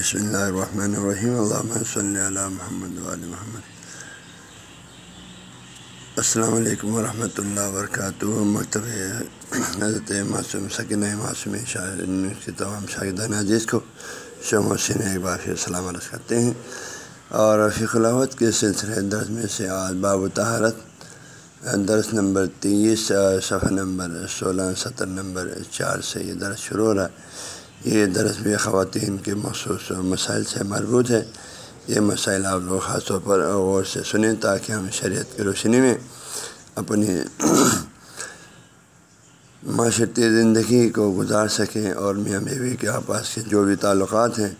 بسم اللہ الرحمن الرحیم اللہ صلی اللہ محمد علیہ محمد السلام علیکم ورحمۃ اللہ وبرکاتہ مکتب حضرت معصوم سکن معصوم شاہ کی تمام شاہدان عزیز کو شم حسین ایک بار پھر سلام عرض کرتے ہیں اور رفیق کے سلسلے درس میں سے آج باب تہارت درس نمبر تیس صفحہ نمبر سولہ ستر نمبر چار سے یہ درس شروع ہو رہا ہے یہ درس بھی خواتین کے مخصوص مسائل سے مربوط ہے۔ یہ مسائل آپ لوگ خاص طور پر غور سے سنیں تاکہ ہم شریعت کی روشنی میں اپنی معاشرتی زندگی کو گزار سکیں اور میاں بیوی کے آپس کے جو بھی تعلقات ہیں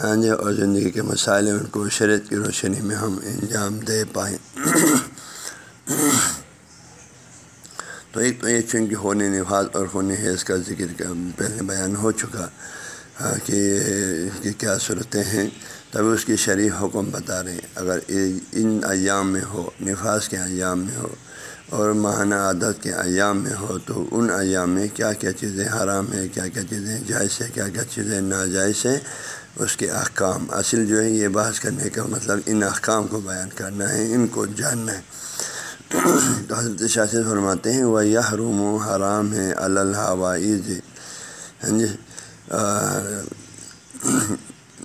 ہاں جی اور زندگی کے مسائل ہیں، ان کو شریعت کی روشنی میں ہم انجام دے پائیں۔ تو ایک تو یہ چونکہ ہونے نفاذ اور خون حیض کا ذکر پہلے بیان ہو چکا کہ کیا صورتیں ہیں۔ تب اس کی شریح حکم بتا رہے ہیں۔ اگر ان ایام میں ہو، نفاذ کے ایام میں ہو اور ماہانہ عادت کے ایام میں ہو، تو ان ایام میں کیا کیا چیزیں حرام ہیں، کیا کیا چیزیں جائز ہے کیا کیا چیزیں ناجائز ہیں، اس کے احکام۔ اصل جو ہے، یہ بحث کرنے کا مطلب ان احکام کو بیان کرنا ہے، ان کو جاننا ہے۔ تو حضرت شاست فرماتے ہیں وہ یہ روم و حرام ہے۔ اللہواعض ہاں جی۔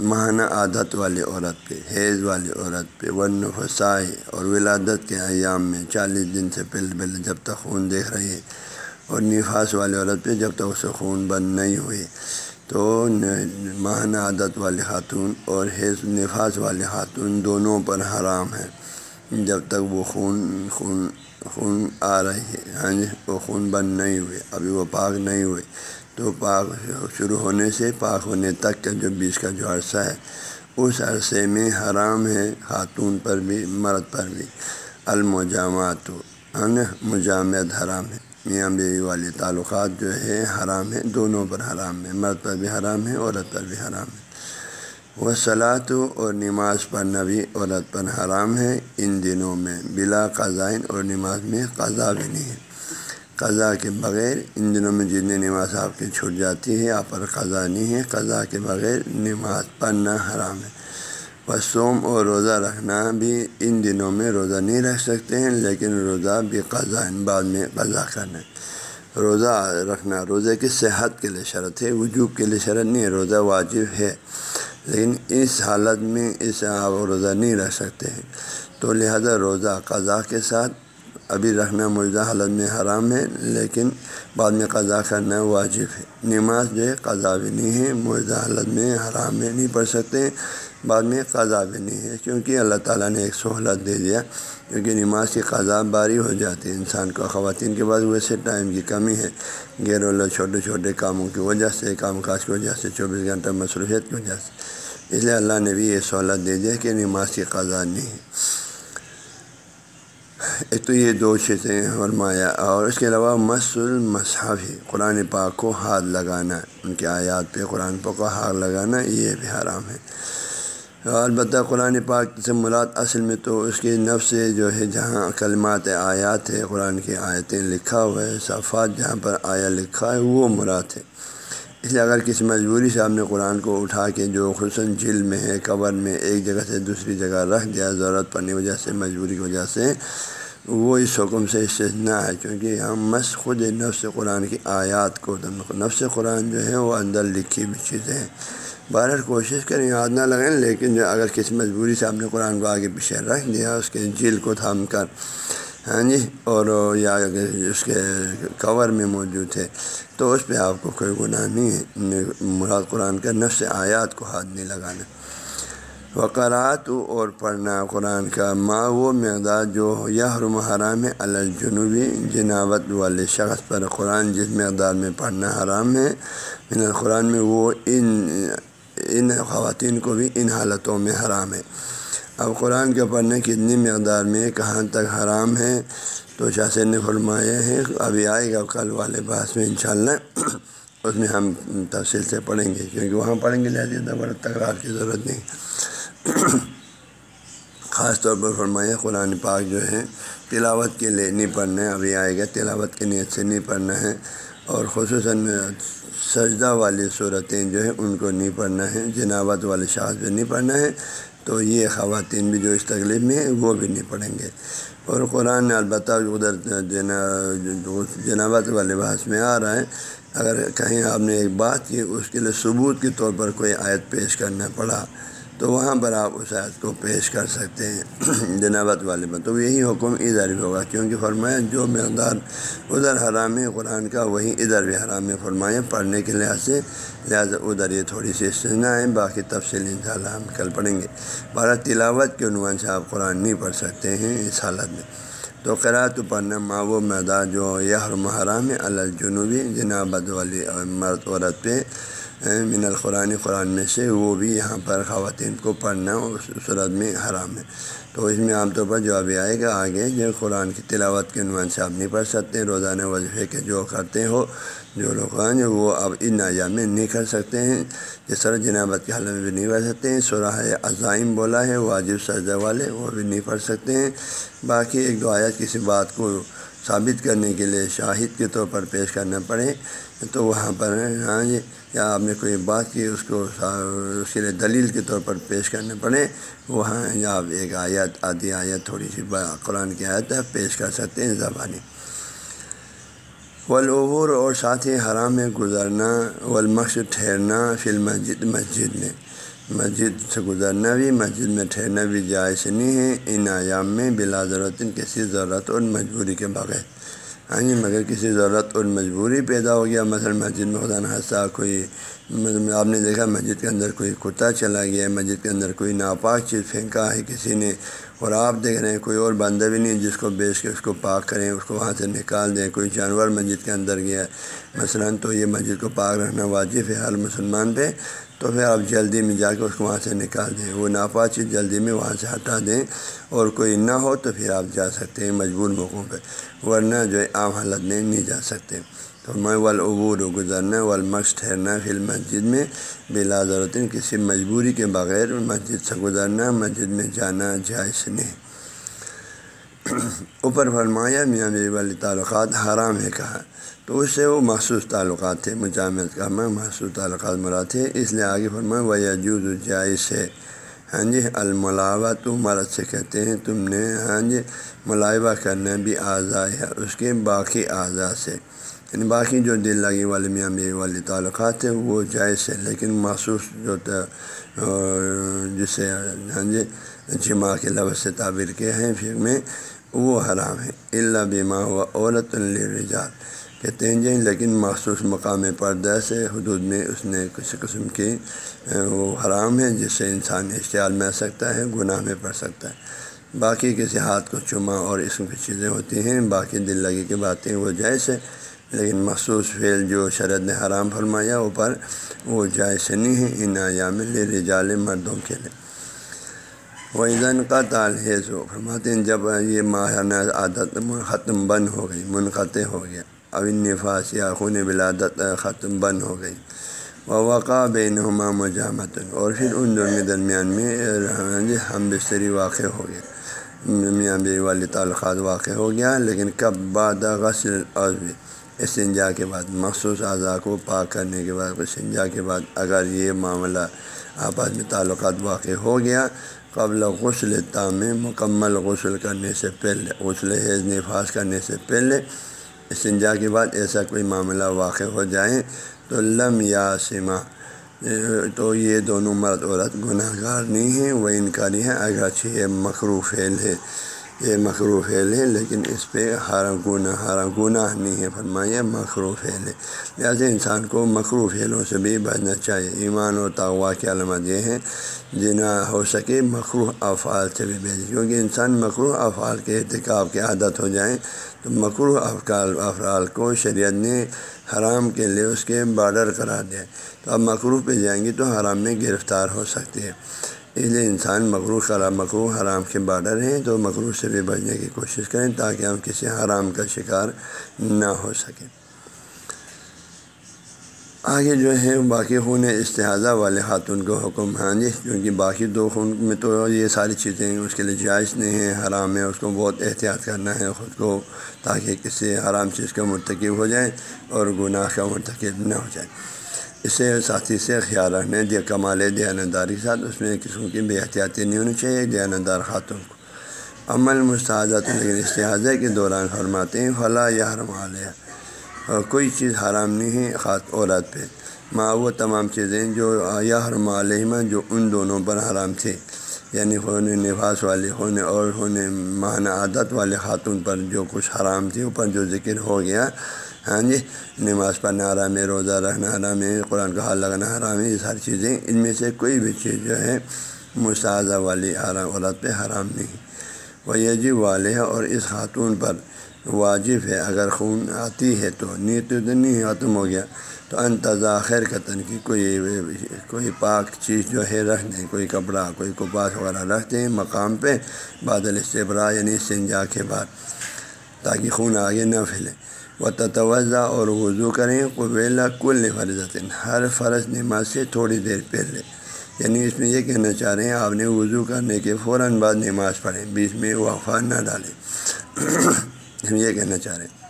ماہانہ عادت والی عورت پہ، حیض والی عورت پہ ون فسائے اور ولادت کے ایام میں چالیس دن سے پہلے پہلے جب تک خون دیکھ رہی ہے۔ اور نفاس والی عورت پہ جب تک اسے خون بند نہیں ہوئی تو ماہانہ عادت والی خاتون اور حیض نفاس والی خاتون دونوں پر حرام ہے۔ جب تک وہ خون خون خون آ رہی ہے ہاں جی یعنی وہ خون بند نہیں ہوئے، ابھی وہ پاک نہیں ہوئے، تو پاک شروع ہونے سے، پاک ہونے تک کا جو بیچ کا جو عرصہ ہے، اس عرصے میں حرام ہے، خاتون پر بھی، مرد پر بھی المجامات ہاں یعنی مجامعت حرام ہے۔ میاں بیوی والی تعلقات جو ہے، حرام ہے، دونوں پر حرام ہے، مرد پر بھی حرام ہے، عورت پر بھی حرام ہے۔ وہ صلاح اور نماز پڑھنا بھی عورت پر حرام ہے۔ ان دنوں میں بلا قضائن اور نماز میں قضا بھی نہیں ہے۔ قضا کے بغیر ان دنوں میں جتنی نماز آپ کی چھوٹ جاتی ہے، آپ پر قضا نہیں ہے۔ قضا کے بغیر نماز پڑھنا حرام ہے۔ وہ سوم اور روزہ رکھنا بھی ان دنوں میں روزہ نہیں رکھ سکتے ہیں، لیکن روزہ بھی قضا بعد میں قضا کرنا ہے۔ روزہ رکھنا، روزے کی صحت کے لیے شرط ہے، وجوب کے لیے شرط نہیں ہے۔ روزہ واجب ہے۔ لیکن اس حالت میں اس آپ روزہ نہیں رکھ سکتے ہیں۔ تو لہذا روزہ قضا کے ساتھ ابھی رکھنا موجودہ حالت میں حرام ہے، لیکن بعد میں قضا کرنا واجب ہے۔ نماز جو ہے قضا بھی نہیں ہے موجودہ حالت میں حرام میں نہیں پڑھ سکتے۔ بعد میں قضا بھی نہیں ہے، کیونکہ اللہ تعالیٰ نے ایک سہولت دے دیا، کیونکہ نماز کی قضا باری ہو جاتی ہے۔ انسان کو خواتین کے بعد ویسے ٹائم کی کمی ہے، غیر اللہ چھوٹے چھوٹے کاموں کی وجہ سے، کام کاج کی وجہ سے، چوبیس گھنٹہ مصروفیت کی وجہ سے۔ اس لیے اللہ نے بھی یہ سہولت دے دیا کہ نماز کی قضا نہیں ہے۔ ایک تو یہ دو چیزیں فرمایا، اور اس کے علاوہ مس المصحف قرآن پاک کو ہاتھ لگانا، ان کے آیات پہ قرآن پاک کو ہاتھ لگانا، یہ بھی حرام ہے۔ البتہ قرآن پاک سے مراد اصل میں تو اس کے نفس سے جو ہے جہاں کلمات آیات ہے، قرآن کی آیتیں لکھا ہوا ہے صفات جہاں پر آیا لکھا ہے، وہ مراد ہے۔ اس لیے اگر کسی مجبوری سے آپ نے قرآن کو اٹھا کے جو خصوصاً جل میں ہے، قبر میں ایک جگہ سے دوسری جگہ رکھ دیا، ضرورت پڑنے کی وجہ سے، مجبوری کی وجہ سے، وہ اس حکم سے استثنا ہے۔ کیونکہ ہم مس خود نفس قرآن کی آیات کو، نفس قرآن جو ہے، وہ اندر لکھی ہوئی چیزیں ہیں۔ بہرحال کوشش کریں، یاد نہ لگیں، لیکن جو اگر کسی مجبوری سے آپ نے قرآن کو آگے پیچھے رکھ دیا، اس کے جیل کو تھام کر ہاں جی اور یا اس کے کور میں موجود ہے، تو اس پہ آپ کو کوئی گناہ نہیں ہے۔ مراد قرآن کا نفس آیات کو ہاتھ نہیں لگانا۔ وقرات اور پڑھنا قرآن کا ماں وہ مقدار جو یہ حرم حرام ہے الجنوبی جناوت والے شخص پر قرآن جس مقدار میں پڑھنا حرام ہے، من القرآن میں وہ ان ان خواتین کو بھی ان حالتوں میں حرام ہے۔ اب قرآن کے پڑھنے کتنی مقدار میں کہاں تک حرام ہے، تو شاہ نے فرمایا ہے، ابھی آئے گا کل والے باس میں انشاءاللہ۔ اس میں ہم تفصیل سے پڑھیں گے، کیونکہ وہاں پڑھیں گے لہٰذا بڑا تکرار کی ضرورت نہیں۔ خاص طور پر فرمایا قرآن پاک جو ہے تلاوت کے لیے نہیں پڑھنا ہے، ابھی آئے گا تلاوت کے نیت سے نہیں پڑھنا ہے اور خصوصاً سجدہ والی صورتیں جو ہے ان کو نہیں پڑھنا ہے، جنابت والے شاذ بھی نہیں پڑھنا ہے تو یہ خواتین بھی جو اس تکلیف میں ہیں وہ بھی نہیں پڑھیں گے۔ اور قرآن البتہ ادھر جنابت والے بحث میں آ رہا ہے، اگر کہیں آپ نے ایک بات کی، اس کے لیے ثبوت کے طور پر کوئی آیت پیش کرنا پڑا تو وہاں پر آپ اس آیت کو پیش کر سکتے ہیں۔ جنابت والے میں تو یہی حکم ادھر بھی ہوگا۔ کیونکہ فرمایا جو مقدار ادھر حرام قرآن کا، وہی ادھر بھی حرام فرمایا۔ پڑھنے کے لحاظ سے، لہٰذا ادھر یہ تھوڑی سی استثنا ہے۔ باقی تفصیل ان ہم کل پڑھیں گے۔ بارہ تلاوت کے عنوان سے آپ قرآن نہیں پڑھ سکتے ہیں اس حالت میں۔ تو قرآت پڑھنا ماں و مدار جو یہ حرم حرام الجنوبی جنابت والی مرد عورت پہ۔ من القرآن، قرآن میں سے وہ بھی یہاں پر خواتین کو پڑھنا اس صورت میں حرام ہے۔ تو اس میں عام طور پر جو ابھی آئے گا، آگے جو قرآن کی تلاوت کے عنوان سے آپ نہیں پڑھ سکتے، روزانہ وظیفے کے جو کرتے ہو، جو لوگ ہیں وہ اب ان ایام میں نہیں کر سکتے ہیں۔ جس طرح جنابت کے حال میں بھی نہیں پڑھ سکتے ہیں سراہ عزائم بولا ہے واجب سجدہ والے وہ بھی نہیں پڑھ سکتے ہیں۔ باقی ایک دو آیت کسی بات کو ثابت کرنے کے لیے شاہد کے طور پر پیش کرنا پڑے۔ تو وہاں پر ہاں جی یا آپ نے کوئی بات کی، اس کو اس کے لیے دلیل کے طور پر پیش کرنے پڑے۔ وہاں یا آپ ایک آیت، آدھی آیت تھوڑی سی قرآن کی آیت ہے، پیش کر سکتے ہیں زبانی۔ ولعبور اور ساتھ ہی حرام میں گزرنا والمقص ٹھہرنا فی المسجد، مسجد میں۔ مسجد سے گزرنا بھی، مسجد میں ٹھہرنا بھی جائز نہیں ہے۔ ان ایام میں بلا ضرورت کسی ضرورت اور مجبوری کے بغیر۔ ہاں جی مگر کسی ضرورت اور مجبوری پیدا ہو گیا، مثلا مسجد میں خدا نہ کوئی آپ نے دیکھا مسجد کے اندر کوئی کتا چلا گیا، مسجد کے اندر کوئی ناپاک چیز پھینکا ہے کسی نے، اور آپ دیکھ رہے ہیں کوئی اور بندہ بھی نہیں جس کو بیچ کے اس کو پاک کریں، اس کو وہاں سے نکال دیں، کوئی جانور مسجد کے اندر گیا۔ مثلا تو یہ مسجد کو پاک رکھنا واجب ہے ہر مسلمان پہ تو پھر آپ جلدی میں جا کے اس کو وہاں سے نکال دیں۔ وہ ناپا چیز جلدی میں وہاں سے ہٹا دیں اور کوئی نہ ہو تو پھر آپ جا سکتے ہیں مجبور موقعوں پہ، ورنہ جو ہے عام حالت میں نہیں جا سکتے۔ تو میں والعبور گزرنا والمقص ٹھہرنا فی مسجد میں بلا ضرورت کسی مجبوری کے بغیر مسجد سے گزرنا، مسجد میں جانا جائز نہیں۔ اوپر فرمایا، میاں میری والی تعلقات حرام ہے، کہا۔ تو اس سے وہ مخصوص تعلقات تھے مجامعت کا میں مخصوص تعلقات مراد تھے اس لیے آگے فرمایا وہ یجوز جائز ہے۔ ہاں جی الملاوا تو مرد سے کہتے ہیں، تم نے ہاں جی ملائبہ کرنا بھی اعضاء ہے، اس کے باقی اعضاء سے۔ یعنی باقی جو دل لگی والے میاں میرے والے تعلقات ہیں، وہ جائز ہے لیکن مخصوص جو جسے ہاں جی جمع کے لفظ سے تعبیر کے ہیں، پھر میں وہ حرام ہے۔ اللہ بیما ہوا عورت الرجال کہتے ہیں جی لیکن مخصوص مقام پردہ سے حدود میں اس نے کسی قسم کی وہ حرام ہے جس سے انسان اشتعال میں آ سکتا ہے، گناہ میں پڑ سکتا ہے۔ باقی کسی ہاتھ کو چما اور اس کی چیزیں ہوتی ہیں، باقی دل لگی کی باتیں وہ جائز ہے لیکن مخصوص فعل جو شرد نے حرام فرمایا اوپر وہ جائز نہیں ہے ان ایام رجال مردوں کے لیے۔ وہ عیدن کا تالحیض ہو فرماتے ہیں جب یہ ماہانہ عادت ختم بند ہو گئی، منقطع ہو گیا۔ اون نفاس یا خون ولادت ختم بند ہو گئی۔ وقع بین ہما مجامت اور پھر ان دونوں کے درمیان میں ہم بستری واقع ہو گیا میاں بی والی تعلقات واقع ہو گیا، لیکن کب بعد غسل عضو استنجا کے بعد، مخصوص اعضاء کو پاک کرنے کے بعد، استنجا کے بعد اگر یہ معاملہ آپس میں تعلقات واقع ہو گیا، قبل غسل تام مکمل غسل کرنے سے پہلے، غسل حیض نفاذ کرنے سے پہلے استنجا کے بعد ایسا کوئی معاملہ واقع ہو جائے تو لم یا سما تو یہ دونوں مرد عورت گناہ گار نہیں ہیں، وہ انکاری ہے اگرچہ یہ مخرو فعل ہے۔ یہ مخرو فعل ہے، لیکن اس پہ ہر گناہ ہر گناہ نہیں ہے۔ فرمایا مخرو فعل ہے۔ لہٰذا انسان کو مخرو فعلوں سے بھی بچنا چاہیے۔ ایمان و تغوا کی علامت یہ ہے جنا ہو سکے مخرو افعال سے بھی بھیجے کیونکہ انسان مخرو افعال کے ارتکاب کی عادت ہو جائیں تو مکرو افکال افرال کو شریعت نے حرام کے لیے اس کے بارڈر قرار دیا۔ تو اب مکرو پہ جائیں گی تو حرام میں گرفتار ہو سکتی ہے اس لیے انسان مکرو خراب مکرو حرام کے بارڈر ہیں۔ تو مکرو سے بھی بچنے کی کوشش کریں تاکہ ہم کسی حرام کا شکار نہ ہو سکیں۔ آگے جو ہے، باقی خون استحاظہ والے خاتون کو حکم ہاں جی کیونکہ باقی دو خون میں تو یہ ساری چیزیں اس کے لیے جائز نہیں ہیں، حرام ہے اس کو بہت احتیاط کرنا ہے خود کو تاکہ کسی حرام چیز کا مرتکب ہو جائے اور گناہ کا مرتکب نہ ہو جائے۔ اسے ساتھی سے خیال رکھنے دیا کمال دیانتداری کے ساتھ، اس میں قسم کی بے احتیاطی نہیں ہونی چاہیے دیانتدار خاتون کو۔ عمل مستحضات لیکن استحاظہ کے دوران فرماتے ہیں فلاں یا حرم علیہ کوئی چیز حرام نہیں ہے خاص عورت پہ۔ ماں وہ تمام چیزیں جو یا حرم علیہ جو ان دونوں پر حرام تھے۔ یعنی خون نفاس والے خون اور خون ماہانہ عادت والے خاتون پر جو کچھ حرام تھی اوپر جو ذکر ہو گیا۔ ہاں جی نماز پڑھنا حرام ہے، روزہ رکھنا حرام ہے، قرآن کا حال لگانا حرام ہے، یہ ساری چیزیں ان میں سے کوئی بھی چیز جو ہے مستعضہ والی حرام عورت پہ حرام نہیں۔ وہ یہ جی والے اور اس خاتون پر واجب ہے۔ اگر خون آتی ہے تو نیت تو نہیں ختم ہو گیا۔ تو انتظا خیر قطن کی کوئی کوئی پاک چیز جو ہے رکھ دیں۔ کوئی کپڑا، کوئی کپاس وغیرہ رکھ دیں مقام پہ بادل استبرا یعنی سنجا کے بعد تاکہ خون آگے نہ پھیلے۔ وہ تتوضہ اور وضو کریں قبیلہ کل فرض ہر فرض نماز سے تھوڑی دیر پہلے۔ یعنی اس میں یہ کہنا چاہ رہے ہیں، آپ نے وضو کرنے کے فوراً بعد نماز پڑھیں۔ بیچ میں وقفہ نہ ڈالیں۔ ہم یہ کہنا چاہ رہے ہیں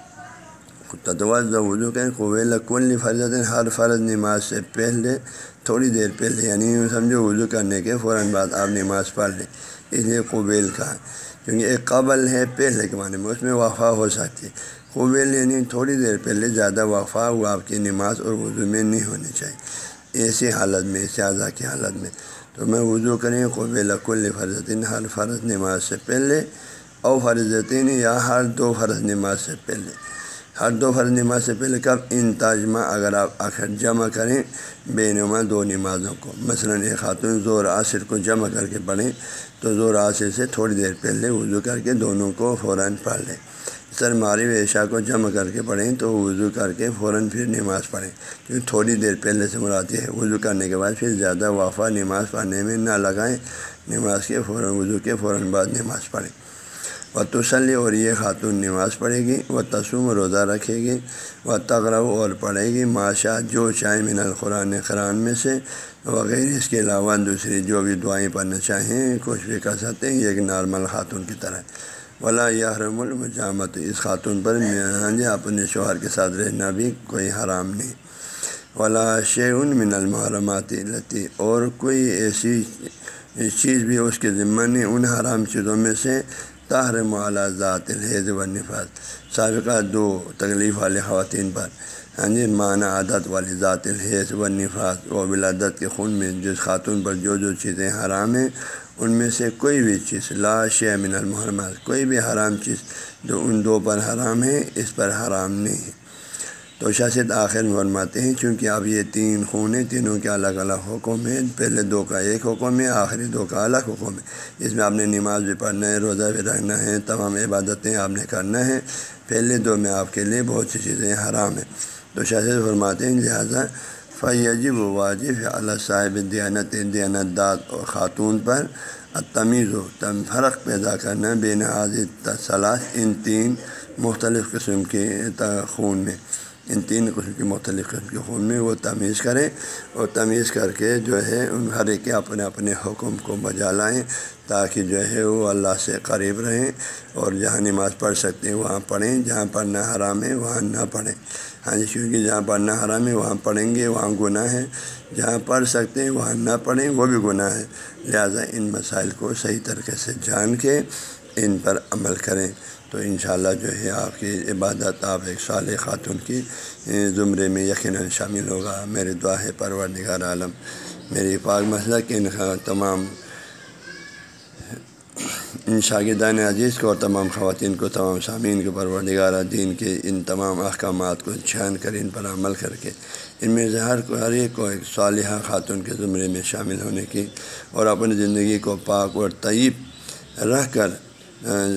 تدوز وضو کہ قبیل کل فرض ہر فرض نماز سے پہلے، تھوڑی دیر پہلے یعنی سمجھو وضو کرنے کے فوراً بعد آپ نماز پڑھ لیں۔ اس لیے قبیل کا کیونکہ ایک قبل ہے پہلے کے معنی میں، اس میں وفا ہو سکتی۔ ہے قبیل یعنی تھوڑی دیر پہلے زیادہ وفا وہ آپ کی نماز اور وضو میں نہیں ہونی چاہیے۔ ایسی حالت میں، ایسی اعضاء کی حالت میں۔ تو میں وضو کریں قبیل کل فرض ہر فرض نماز سے پہلے او فرض یا ہر دو فرض نماز سے پہلے۔ ہر دو فرض نماز سے پہلے کب؟ ان تاجمہ اگر آپ آخر جمع کریں بے نما دو نمازوں کو۔ مثلاً ایک خاتون زور عاصر کو جمع کر کے پڑھیں، تو زور عاصر سے تھوڑی دیر پہلے وضو کر کے دونوں کو فوراً پڑھ لیں۔ سر ماری عشاء کو جمع کر کے پڑھیں، تو وضو کر کے فوراً پھر نماز پڑھیں۔ کیونکہ تھوڑی دیر پہلے سے مراتی ہے، وضو کرنے کے بعد پھر زیادہ وافا نماز پڑھنے میں نہ لگائیں، نماز کے فوراً، وضو کے فوراً بعد نماز پڑھیں۔ و تسلی اور یہ خاتون نماز پڑھے گی وہ تسوم روزہ رکھے گی و تغرب اور پڑھے گی ماشا جو چاہے من القرآن قرآن میں سے وغیرہ۔ اس کے علاوہ دوسری جو بھی دعائیں پڑھنا چاہیں، کچھ بھی کر سکتے ہیں، یہ ایک نارمل خاتون کی طرح۔ ولا یارم المجامت اس خاتون پر اپنے شوہر کے ساتھ رہنا بھی کوئی حرام نہیں۔ ولا شعن من المحرمات لتی اور کوئی ایسی چیز بھی اس کے ذمہ نہیں، ان حرام چیزوں میں سے طاہر اعلیٰ ذات الحیض و نفاذ سابقہ دو تکلیف والے خواتین پر. ہاں جی معنی عادت والی ذات الحیض و نفاذ و ولادت کے خون میں جس خاتون پر جو جو چیزیں حرام ہیں، ان میں سے کوئی بھی چیز لاش من المحرمات، کوئی بھی حرام چیز جو ان دو پر حرام ہے، اس پر حرام نہیں ہے۔ تو شاشد آخر میں فرماتے ہیں، چونکہ اب یہ تین خون ہیں، تینوں کے الگ الگ حکم ہیں۔ پہلے دو کا ایک حکم ہے، آخری دو کا الگ حکم ہے۔ اس میں آپ نے نماز بھی پڑھنا ہے، روزہ بھی رکھنا ہے، تمام عبادتیں آپ نے کرنا ہے۔ پہلے دو میں آپ کے لیے بہت سی چیزیں حرام ہیں۔ تو شاشد فرماتے ہیں، لہٰذا فیجب واجب اللہ صاحب دیانت دیانت داد اور خاتون پر تمیز و تم، فرق پیدا کرنا بے ناز صلاح ان تین مختلف قسم کے خون میں۔ ان تین قسم کی مختلف قسم کے خون میں وہ تمیز کریں اور تمیز کر کے جو ہے ان ہر ایک اپنے اپنے حکم کو بجا لائیں تاکہ جو ہے وہ اللہ سے قریب رہیں اور جہاں نماز پڑھ سکتے ہیں وہاں پڑھیں، جہاں پڑھنا حرام ہے وہاں نہ پڑھیں۔ ہاں جی کیونکہ جہاں پڑھنا حرام ہے وہاں پڑھیں گے، وہاں گناہ ہے۔ جہاں پڑھ سکتے ہیں وہاں نہ پڑھیں، وہ بھی گناہ ہے۔ لہٰذا ان مسائل کو صحیح طریقے سے جان کے ان پر عمل کریں۔ تو انشاءاللہ جو ہے آپ کی عبادت، آپ ایک صالح خاتون کی زمرے میں یقیناً شامل ہوگا۔ میرے دعا ہے پروردگار عالم۔ میری پاک مسئلہ کے ان تمام ان شاگردان عزیز کو اور تمام خواتین کو، تمام سامعین کو، پروردگار دین کے ان تمام احکامات کو چھان کر، ان پر عمل کر کے، ان میں زہر کو، ہر ایک کو ایک صالحہ خاتون کے زمرے میں شامل ہونے کی اور اپنی زندگی کو پاک اور طیب رہ کر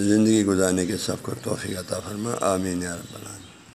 زندگی گزارنے کے سب کو توفیق عطا فرما۔ آمین یا رب العالمین۔